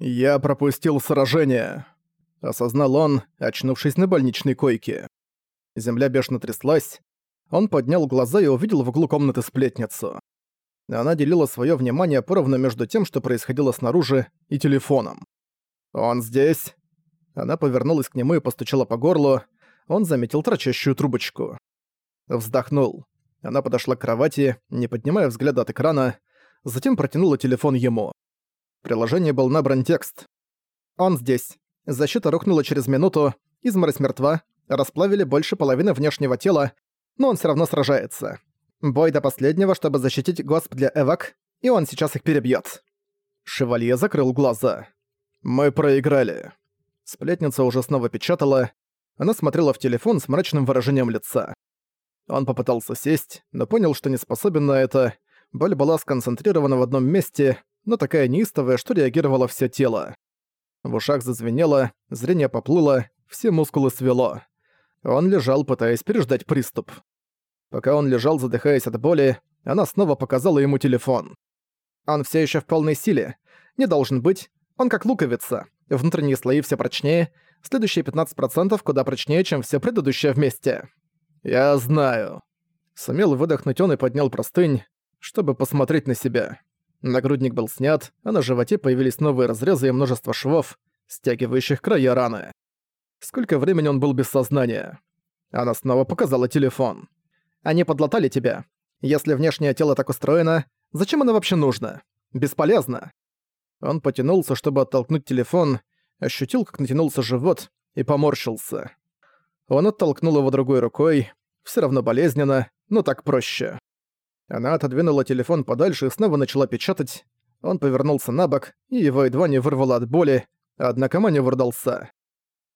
«Я пропустил сражение», — осознал он, очнувшись на больничной койке. Земля бешено тряслась. Он поднял глаза и увидел в углу комнаты сплетницу. Она делила свое внимание поровну между тем, что происходило снаружи, и телефоном. «Он здесь?» Она повернулась к нему и постучала по горлу. Он заметил торчащую трубочку. Вздохнул. Она подошла к кровати, не поднимая взгляда от экрана, затем протянула телефон ему. Приложении был набран текст. «Он здесь. Защита рухнула через минуту, изморозь мертва, расплавили больше половины внешнего тела, но он все равно сражается. Бой до последнего, чтобы защитить госп для Эвак, и он сейчас их перебьет. Шевалье закрыл глаза. «Мы проиграли». Сплетница уже снова печатала. Она смотрела в телефон с мрачным выражением лица. Он попытался сесть, но понял, что не способен на это. Боль была сконцентрирована в одном месте, но такая неистовая, что реагировало все тело. В ушах зазвенело, зрение поплыло, все мускулы свело. Он лежал, пытаясь переждать приступ. Пока он лежал, задыхаясь от боли, она снова показала ему телефон. Он все еще в полной силе. Не должен быть. Он как луковица. Внутренние слои все прочнее. Следующие 15% куда прочнее, чем все предыдущие вместе. Я знаю. Сумел выдохнуть он и поднял простынь, чтобы посмотреть на себя. Нагрудник был снят, а на животе появились новые разрезы и множество швов, стягивающих края раны. Сколько времени он был без сознания? Она снова показала телефон. «Они подлатали тебя. Если внешнее тело так устроено, зачем оно вообще нужно? Бесполезно». Он потянулся, чтобы оттолкнуть телефон, ощутил, как натянулся живот, и поморщился. Он оттолкнул его другой рукой, все равно болезненно, но так проще. Она отодвинула телефон подальше и снова начала печатать. Он повернулся на бок, и его едва не вырвало от боли, однако маневр дался.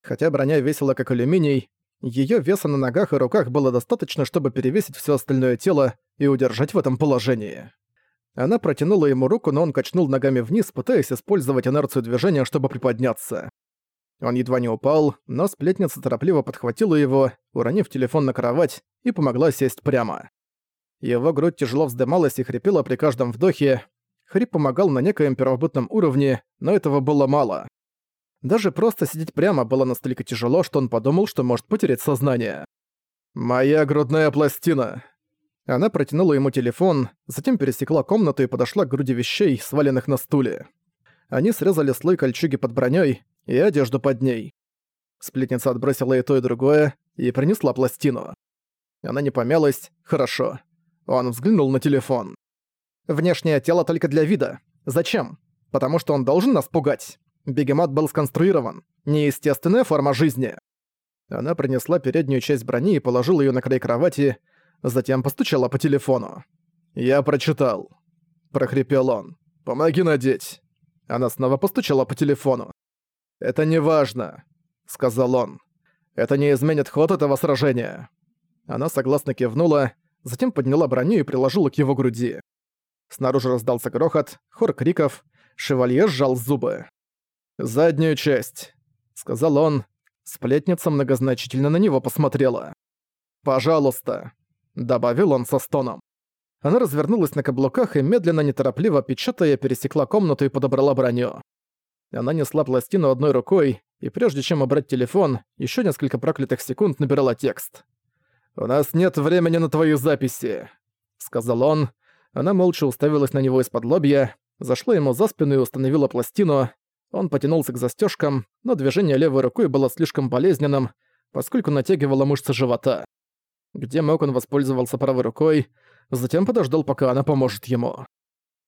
Хотя броня весила как алюминий, ее веса на ногах и руках было достаточно, чтобы перевесить все остальное тело и удержать в этом положении. Она протянула ему руку, но он качнул ногами вниз, пытаясь использовать инерцию движения, чтобы приподняться. Он едва не упал, но сплетница торопливо подхватила его, уронив телефон на кровать, и помогла сесть прямо. Его грудь тяжело вздымалась и хрипела при каждом вдохе. Хрип помогал на некоем первобытном уровне, но этого было мало. Даже просто сидеть прямо было настолько тяжело, что он подумал, что может потерять сознание. «Моя грудная пластина!» Она протянула ему телефон, затем пересекла комнату и подошла к груди вещей, сваленных на стуле. Они срезали слой кольчуги под броней и одежду под ней. Сплетница отбросила и то, и другое, и принесла пластину. Она не помялась. Хорошо. Он взглянул на телефон. «Внешнее тело только для вида. Зачем? Потому что он должен нас пугать. Бегемот был сконструирован. Неестественная форма жизни». Она принесла переднюю часть брони и положила ее на край кровати, затем постучала по телефону. «Я прочитал», — прохрипел он. «Помоги надеть». Она снова постучала по телефону. «Это не важно», — сказал он. «Это не изменит ход этого сражения». Она согласно кивнула, затем подняла броню и приложила к его груди. Снаружи раздался грохот, хор криков, шевалье сжал зубы. «Заднюю часть», — сказал он. Сплетница многозначительно на него посмотрела. «Пожалуйста», — добавил он со стоном. Она развернулась на каблуках и медленно, неторопливо печатая, пересекла комнату и подобрала броню. Она несла пластину одной рукой, и прежде чем убрать телефон, еще несколько проклятых секунд набирала текст. «У нас нет времени на твои записи», — сказал он. Она молча уставилась на него из-под лобья, зашла ему за спину и установила пластину. Он потянулся к застежкам, но движение левой рукой было слишком болезненным, поскольку натягивало мышцы живота. Где мог он воспользовался правой рукой, затем подождал, пока она поможет ему.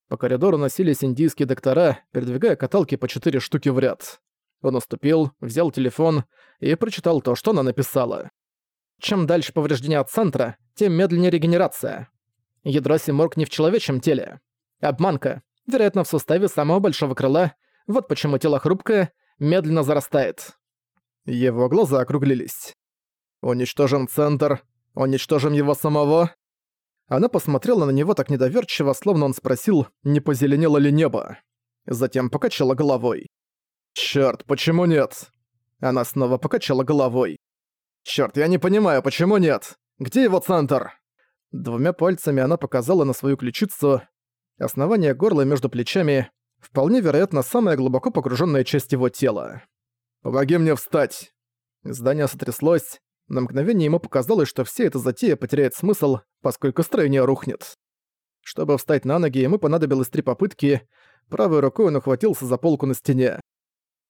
По коридору носились индийские доктора, передвигая каталки по четыре штуки в ряд. Он уступил, взял телефон и прочитал то, что она написала. Чем дальше повреждение от центра, тем медленнее регенерация. Ядро Симорг не в человечьем теле. Обманка. Вероятно, в суставе самого большого крыла. Вот почему тело хрупкое, медленно зарастает. Его глаза округлились. «Уничтожен центр. Уничтожим его самого?» Она посмотрела на него так недоверчиво, словно он спросил, не позеленело ли небо. Затем покачала головой. «Чёрт, почему нет?» Она снова покачала головой. «Чёрт, я не понимаю, почему нет? Где его центр?» Двумя пальцами она показала на свою ключицу. Основание горла между плечами. Вполне вероятно, самая глубоко погруженная часть его тела. «Помоги мне встать!» Здание сотряслось. На мгновение ему показалось, что вся эта затея потеряет смысл, поскольку строение рухнет. Чтобы встать на ноги, ему понадобилось три попытки. Правой рукой он ухватился за полку на стене.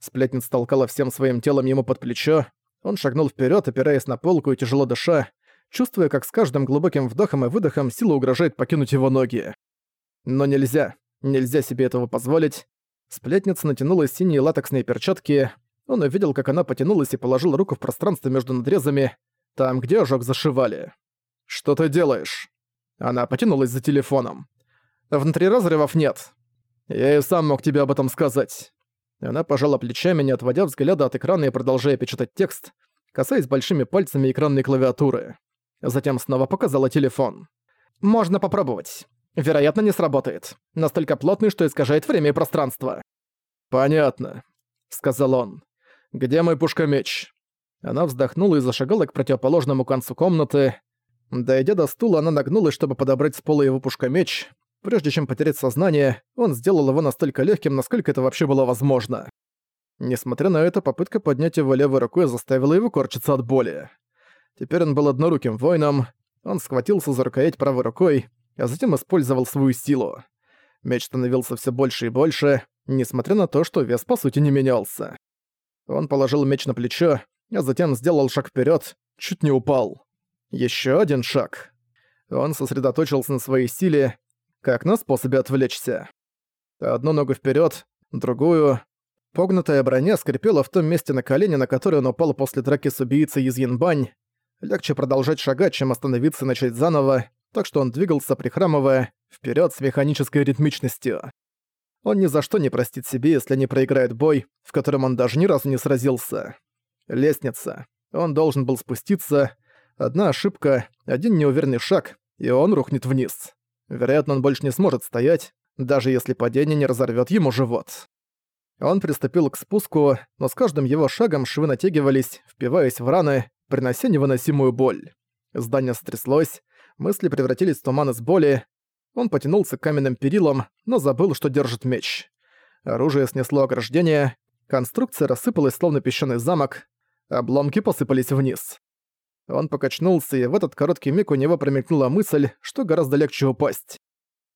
Сплетница толкала всем своим телом ему под плечо. Он шагнул вперед, опираясь на полку и тяжело дыша, чувствуя, как с каждым глубоким вдохом и выдохом сила угрожает покинуть его ноги. Но нельзя. Нельзя себе этого позволить. Сплетница натянула синие латексные перчатки. Он увидел, как она потянулась и положила руку в пространство между надрезами, там, где ожог зашивали. «Что ты делаешь?» Она потянулась за телефоном. «Внутри разрывов нет. Я и сам мог тебе об этом сказать». Она пожала плечами, не отводя взгляда от экрана и продолжая печатать текст, касаясь большими пальцами экранной клавиатуры. Затем снова показала телефон. «Можно попробовать. Вероятно, не сработает. Настолько плотный, что искажает время и пространство». «Понятно», — сказал он. «Где мой пушкомеч?» Она вздохнула и зашагала к противоположному концу комнаты. Дойдя до стула, она нагнулась, чтобы подобрать с пола его пушкомеч. Прежде чем потерять сознание, он сделал его настолько легким, насколько это вообще было возможно. Несмотря на это, попытка поднять его левой рукой заставила его корчиться от боли. Теперь он был одноруким воином, он схватился за рукоять правой рукой, а затем использовал свою силу. Меч становился все больше и больше, несмотря на то, что вес по сути не менялся. Он положил меч на плечо, а затем сделал шаг вперед, чуть не упал. Еще один шаг. Он сосредоточился на своей силе, как на способе отвлечься. Одну ногу вперед, другую. Погнутая броня скрипела в том месте на колени, на которое он упал после драки с убийцей из Янбань. Легче продолжать шагать, чем остановиться и начать заново, так что он двигался, прихрамывая, вперед с механической ритмичностью. Он ни за что не простит себе, если не проиграет бой, в котором он даже ни разу не сразился. Лестница. Он должен был спуститься, Одна ошибка, один неуверенный шаг, и он рухнет вниз. Вероятно, он больше не сможет стоять, даже если падение не разорвет ему живот. Он приступил к спуску, но с каждым его шагом швы натягивались, впиваясь в раны, принося невыносимую боль. Здание стряслось, мысли превратились в туман из боли. Он потянулся к каменным перилам, но забыл, что держит меч. Оружие снесло ограждение, конструкция рассыпалась словно песчаный замок, обломки посыпались вниз. Он покачнулся, и в этот короткий миг у него промелькнула мысль, что гораздо легче упасть.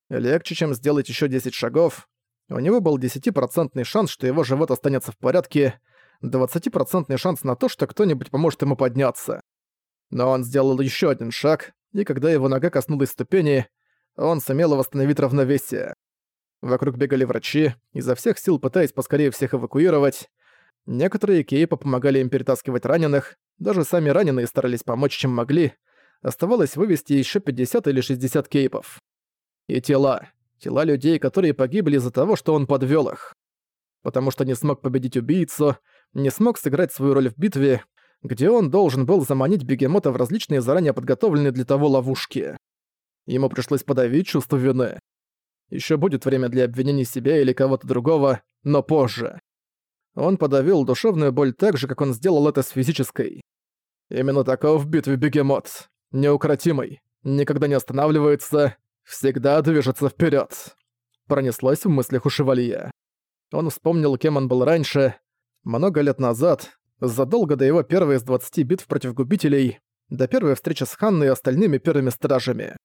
Легче, чем сделать еще 10 шагов. У него был 10% шанс, что его живот останется в порядке, 20% шанс на то, что кто-нибудь поможет ему подняться. Но он сделал еще один шаг, и когда его нога коснулась ступени, он сумел восстановить равновесие. Вокруг бегали врачи, изо всех сил пытаясь поскорее всех эвакуировать. Некоторые кейпы помогали им перетаскивать раненых, даже сами раненые старались помочь, чем могли. Оставалось вывести еще 50 или 60 кейпов. И тела. Тела людей, которые погибли из-за того, что он подвел их. Потому что не смог победить убийцу, не смог сыграть свою роль в битве, где он должен был заманить бегемота в различные заранее подготовленные для того ловушки. Ему пришлось подавить чувство вины. Еще будет время для обвинений себя или кого-то другого, но позже. Он подавил душевную боль так же, как он сделал это с физической. Именно таков в битве бегемот. Неукротимый, никогда не останавливается, всегда движется вперед. Пронеслось в мыслях у шевалье. Он вспомнил, кем он был раньше. Много лет назад, задолго до его первой из 20 битв против губителей, до первой встречи с Ханной и остальными первыми стражами.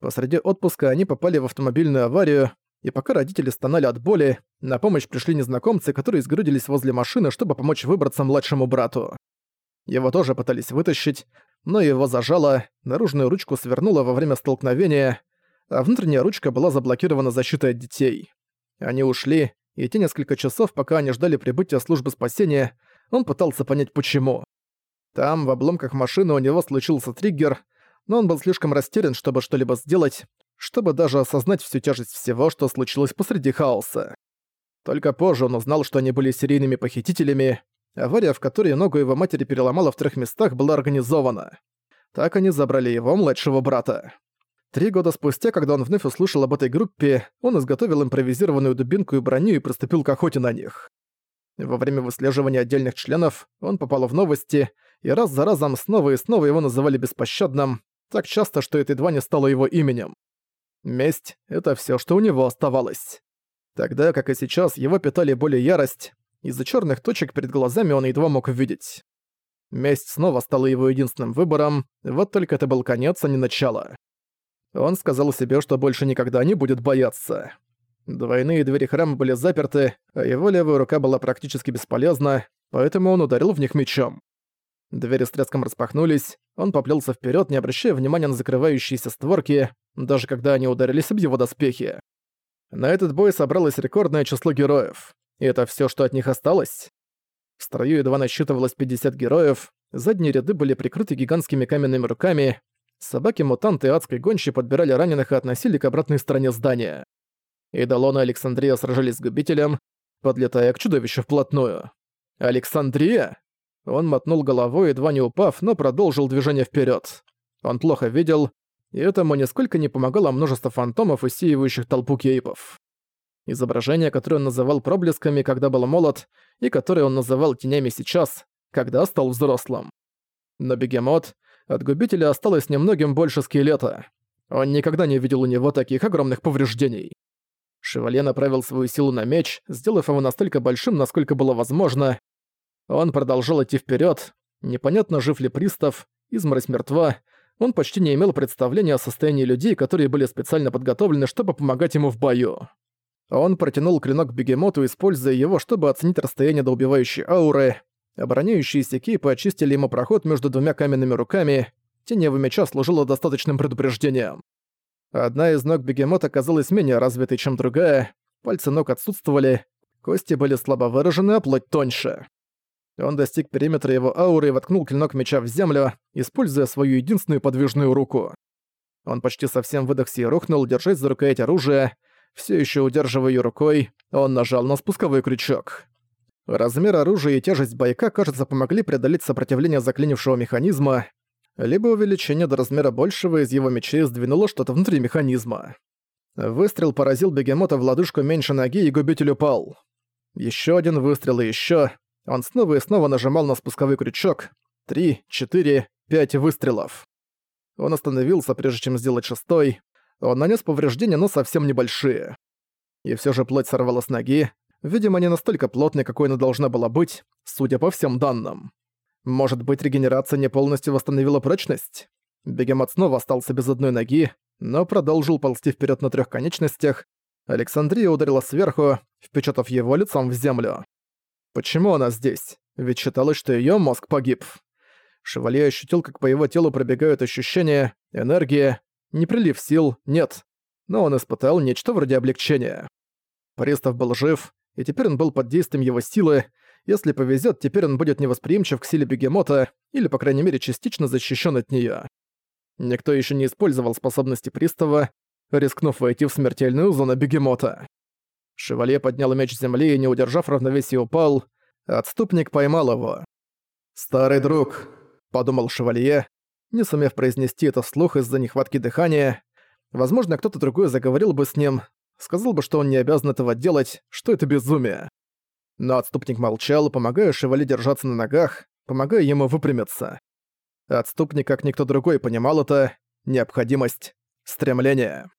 Посреди отпуска они попали в автомобильную аварию, и пока родители стонали от боли, на помощь пришли незнакомцы, которые сгрудились возле машины, чтобы помочь выбраться младшему брату. Его тоже пытались вытащить, но его зажало, наружную ручку свернуло во время столкновения, а внутренняя ручка была заблокирована защитой от детей. Они ушли, и те несколько часов, пока они ждали прибытия службы спасения, он пытался понять почему. Там, в обломках машины, у него случился триггер, но он был слишком растерян, чтобы что-либо сделать, чтобы даже осознать всю тяжесть всего, что случилось посреди хаоса. Только позже он узнал, что они были серийными похитителями, Авария, в которой ногу его матери переломала в трех местах, была организована. Так они забрали его младшего брата. Три года спустя, когда он вновь услышал об этой группе, он изготовил импровизированную дубинку и броню и приступил к охоте на них. Во время выслеживания отдельных членов он попал в новости, и раз за разом снова и снова его называли беспощадным, так часто, что это едва не стало его именем. Месть — это все, что у него оставалось. Тогда, как и сейчас, его питали более ярость. Из-за черных точек перед глазами он едва мог видеть. Месть снова стала его единственным выбором, вот только это был конец, а не начало. Он сказал себе, что больше никогда не будет бояться. Двойные двери храма были заперты, а его левая рука была практически бесполезна, поэтому он ударил в них мечом. Двери с треском распахнулись, он поплелся вперед, не обращая внимания на закрывающиеся створки, даже когда они ударились об его доспехи. На этот бой собралось рекордное число героев. И это все, что от них осталось? В строю едва насчитывалось 50 героев, задние ряды были прикрыты гигантскими каменными руками, собаки-мутанты и адской гончи подбирали раненых и относили к обратной стороне здания. Идолон и Александрия сражались с губителем, подлетая к чудовищу вплотную. «Александрия!» Он мотнул головой, едва не упав, но продолжил движение вперед. Он плохо видел, и этому нисколько не помогало множество фантомов, усеивающих толпу кейпов. Изображение, которое он называл проблесками, когда был молод, и которое он называл тенями сейчас, когда стал взрослым. Но бегемот от губителя осталось немногим больше скелета. Он никогда не видел у него таких огромных повреждений. Шевале направил свою силу на меч, сделав его настолько большим, насколько было возможно. Он продолжал идти вперед. Непонятно, жив ли пристав, изморозь мертва. Он почти не имел представления о состоянии людей, которые были специально подготовлены, чтобы помогать ему в бою. Он протянул клинок бегемоту, используя его, чтобы оценить расстояние до убивающей ауры. Обороняющиеся кейпы очистили ему проход между двумя каменными руками. Его меча служила достаточным предупреждением. Одна из ног бегемота оказалась менее развитой, чем другая. Пальцы ног отсутствовали, кости были слабо выражены, а плоть тоньше. Он достиг периметра его ауры и воткнул клинок меча в землю, используя свою единственную подвижную руку. Он почти совсем выдохся и рухнул, держась за рукоять оружия, все еще удерживая ее рукой, он нажал на спусковой крючок. Размер оружия и тяжесть бойка, кажется, помогли преодолеть сопротивление заклинившего механизма, либо увеличение до размера большего из его мечей сдвинуло что-то внутри механизма. Выстрел поразил бегемота в лодыжку меньше ноги, и губитель упал. Еще один выстрел и еще. Он снова и снова нажимал на спусковой крючок. Три, четыре, пять выстрелов. Он остановился, прежде чем сделать шестой. Он нанес повреждения, но совсем небольшие. И все же плоть сорвала с ноги, видимо, не настолько плотной, какой она должна была быть, судя по всем данным. Может быть, регенерация не полностью восстановила прочность? Бегемот снова остался без одной ноги, но продолжил ползти вперед на трех конечностях. Александрия ударила сверху, впечатав его лицом в землю. Почему она здесь? Ведь считалось, что ее мозг погиб. Шевалье ощутил, как по его телу пробегают ощущения, энергия, не прилив сил, нет. Но он испытал нечто вроде облегчения. Пристав был жив, и теперь он был под действием его силы. Если повезет, теперь он будет невосприимчив к силе бегемота, или, по крайней мере, частично защищен от нее. Никто еще не использовал способности пристава, рискнув войти в смертельную зону бегемота. Шевалье поднял меч с земли и, не удержав равновесия, упал. Отступник поймал его. «Старый друг», — подумал Шевалье, не сумев произнести это вслух из-за нехватки дыхания. Возможно, кто-то другой заговорил бы с ним, сказал бы, что он не обязан этого делать, что это безумие. Но отступник молчал, помогая Шевали держаться на ногах, помогая ему выпрямиться. Отступник, как никто другой, понимал это, необходимость, стремление.